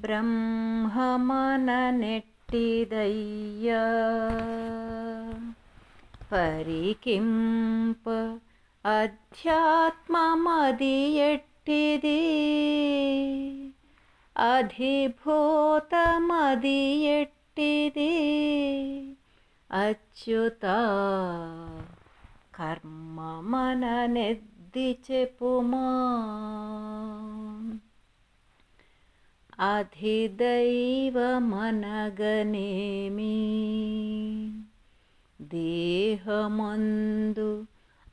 బ్రహ్మమన బ్రహ్మమననెట్టిదయ్యా పరికింప అధ్యాత్మమది ఎట్టిది అధిభూతమది ఎట్టిది అచ్యుత కర్మ మన నెద్ది చెప్పుమా అధిదైవమనగనేమి దేహమందు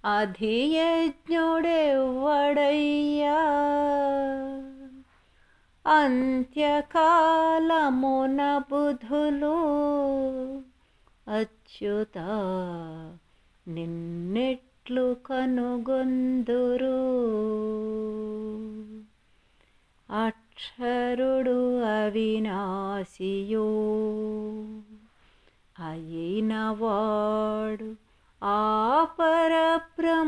అధియజ్ఞుడెవ్వడయ్యా? అంత్యకాలమున బుధులు అచ్యుత నిన్నెట్లు కనుగొందురు. అట్ అక్షరుడు అవినాశియో అయినవాడు ఆ పరబ్రహ్మమూర్తి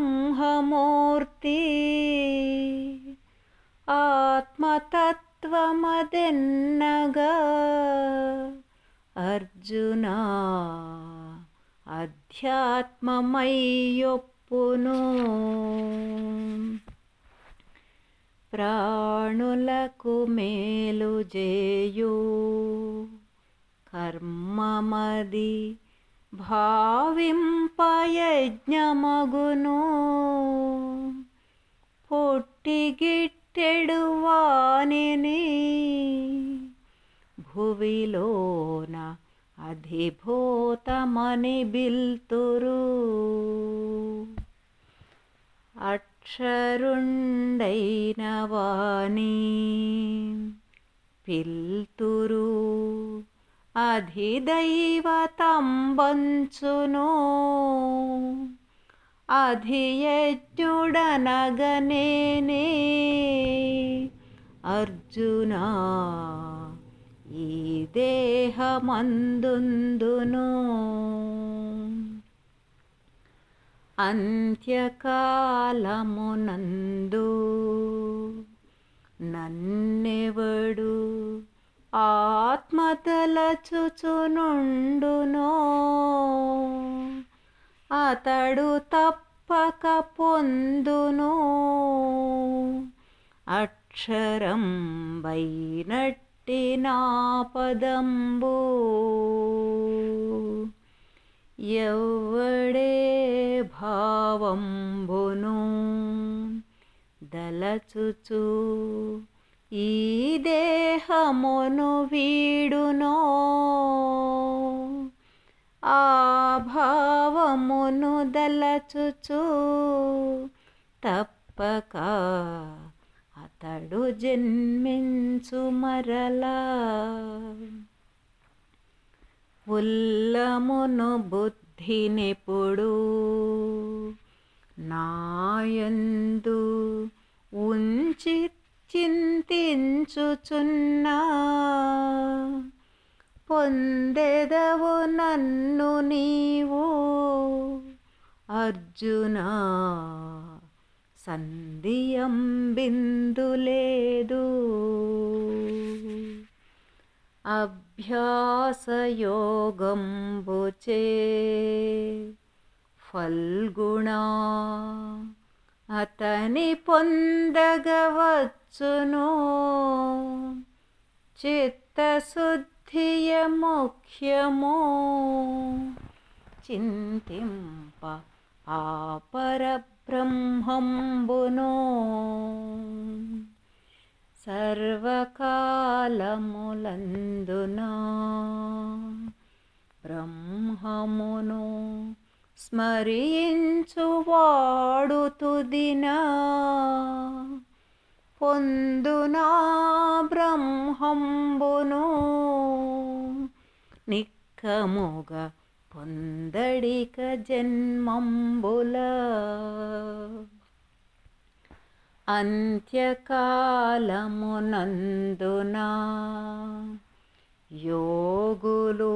ఆత్మతత్వమదెన్నగా అర్జున అధ్యాత్మమయ్యొప్పును ప్రాణులకు మేలు చేయు కర్మమది భావింపయజ్ఞమగును పొట్టిగిట్టెడు వాణిని భువిలోన అధిభూతమని బిల్తురు అక్షరుండైన వాణి. పిల్తురు అధిదైవతంబంచును. అధియజ్ఞుడనగనేనే అర్జున ఈ దేహమందుందును. అంత్యకాలమునందు నన్నెవడు ఆత్మతలచుచునుండునో? అతడు తప్పక పొందును. అక్షరం వైనట్టి నా పదంబు. ఎవడే భావంబును దలచుచు ఈ దేహమును వీడునో. ఆ భావమును దలచుచు తప్పక అతడు జన్మించు మరలా. ఉల్లమును బుద్ధి బుద్ధినిపుడు నాయందు ఉంచి చింతించుచున్నా. పొందెదవు నన్ను నీవు అర్జున. సంధియం బిందులేదు అభ్యాసయోగంబుచే ఫల్గుణా అతని పొందగవచ్చును చిత్తశుద్ధియ ముఖ్యము చింతింప ఆ పరబ్రహ్మంబును సర్వకాలములందునా బ్రహ్మమును స్మరించువాడు తుదినా పొందునా బ్రహ్మంబును నిక్కముగ పొందడిక జన్మంబుల అంత్యకాలమునందున యోగులు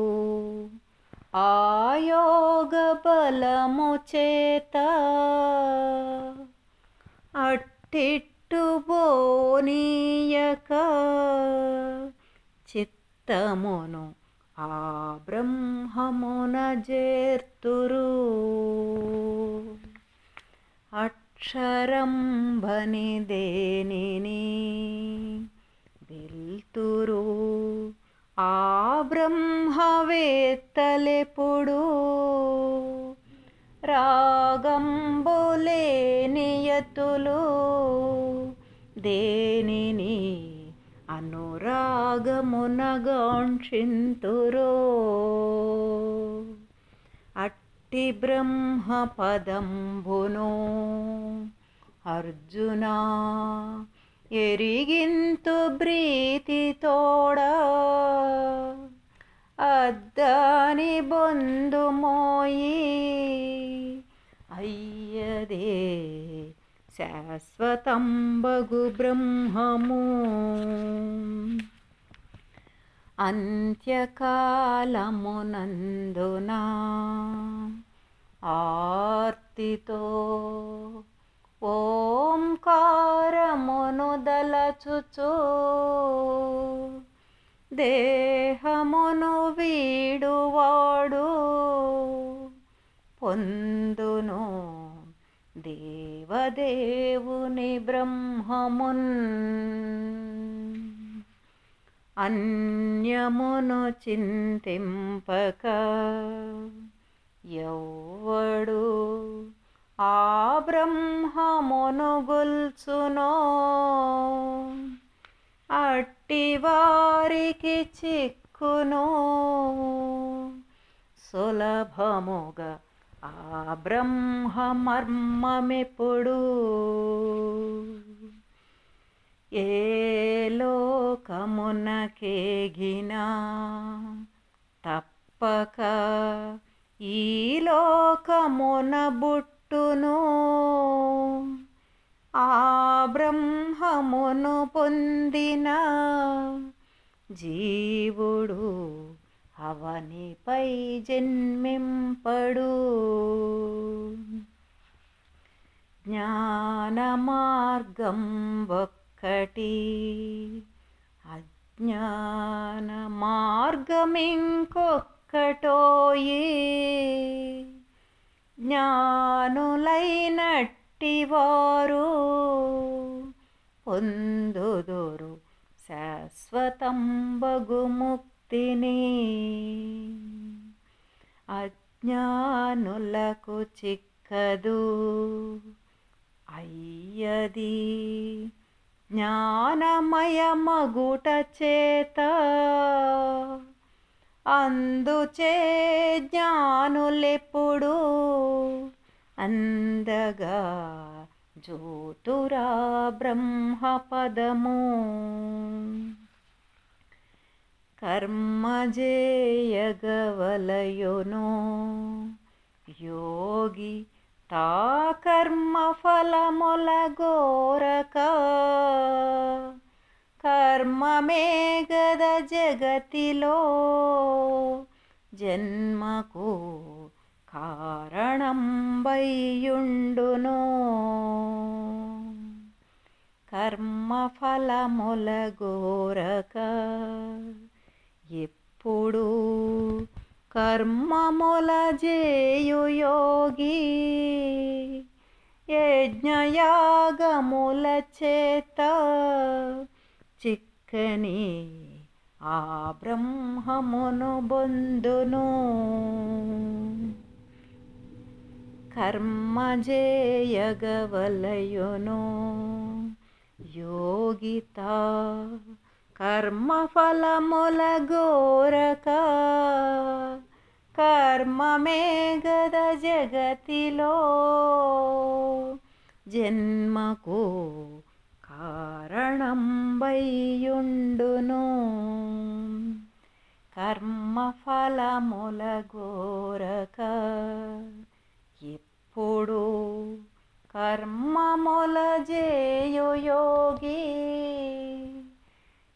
ఆయోగ బలము చేత అట్టిట్టు బోనీయక చిత్తమును ఆ బ్రహ్మమున జేర్తురు అక్షరం బని దేనిని వెల్తురు ఆ బ్రహ్మవేత్తలెప్పుడు రాగంబులేనియతులు దేనిని అనురాగమునగాంక్షింతురో అట్టి బ్రహ్మ పదంబును అర్జున ఎరిగింతు బ్రీతి తోడా అద్దాని బొందుమోయి అయ్యదే శాశ్వతంబగు బ్రహ్మము అంత్యకాలమునందున ఆర్తితో ఓంకారమునుదలచుచు దేహమును వీడువాడు పొందును దేవదేవుని బ్రహ్మమున్. అన్యమును చింతింపక ఎవ్వడు ఆ బ్రహ్మమును గొల్చునో అట్టి చిక్కును. సులభముగా ఆ బ్రహ్మ మర్మమెప్పుడు ఏ లోకమునకేగినా తప్పక ఈ లోకమున బుట్టును ఆ బ్రహ్మమును పొందిన జీవుడు అవనిపై జన్మింపడు. జ్ఞాన మార్గం ఒక్కటి అజ్ఞాన మార్గమింకొక్కటోయే. జ్ఞానులైనట్టి వారు పొందుదురు శాశ్వతం బగుముక్తిని అజ్ఞానులకు చిక్కదు అయ్యది జ్ఞానమయమగుట చేత అందుచే జ్ఞానులెప్పుడు అందగా జ్యోతురా బ్రహ్మపదము. కర్మజేయగవలయును యోగి తా కర్మ ఫలముల గోరక. కర్మమే గద జగతిలో జన్మకు కారణం బయ్యుండును. కర్మ ఫలముల గోరక కర్మముల జేయు యోగి. యజ్ఞయాగముల చేత చిక్కని ఆ బ్రహ్మమును బొందును. కర్మజేయగవలయును యోగిత కర్మఫలముల గోరక కర్మమే గద జగతిలో. జన్మకు కారణం వయ్యుండును కర్మఫలముల గోరక ఎప్పుడు కర్మముల జేయు యోగి.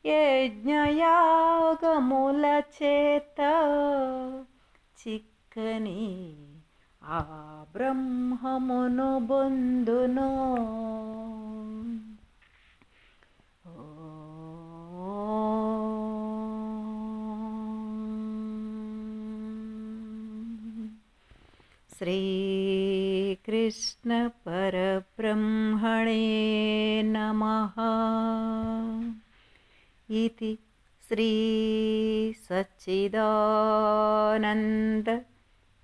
యజ్ఞయాగముల చేత చిక్కని ఆ బ్రహ్మమును బొందును శ్రీకృష్ణ పరబ్రహ్మణే నమః इति श्री सच्चिदानन्द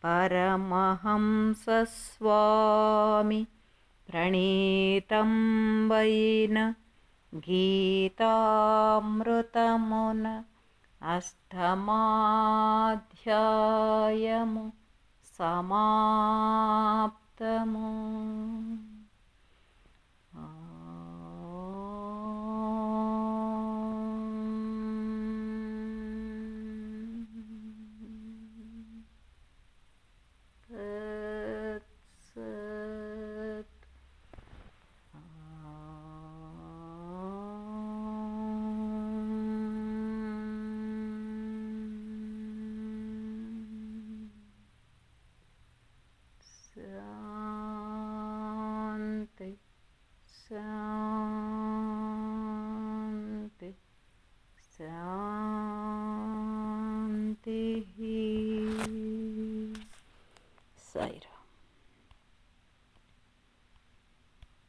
परमहंसस्वामि प्रणीतं वैन गीतामृतमुन अष्टमाध्यायमु समाप्तमु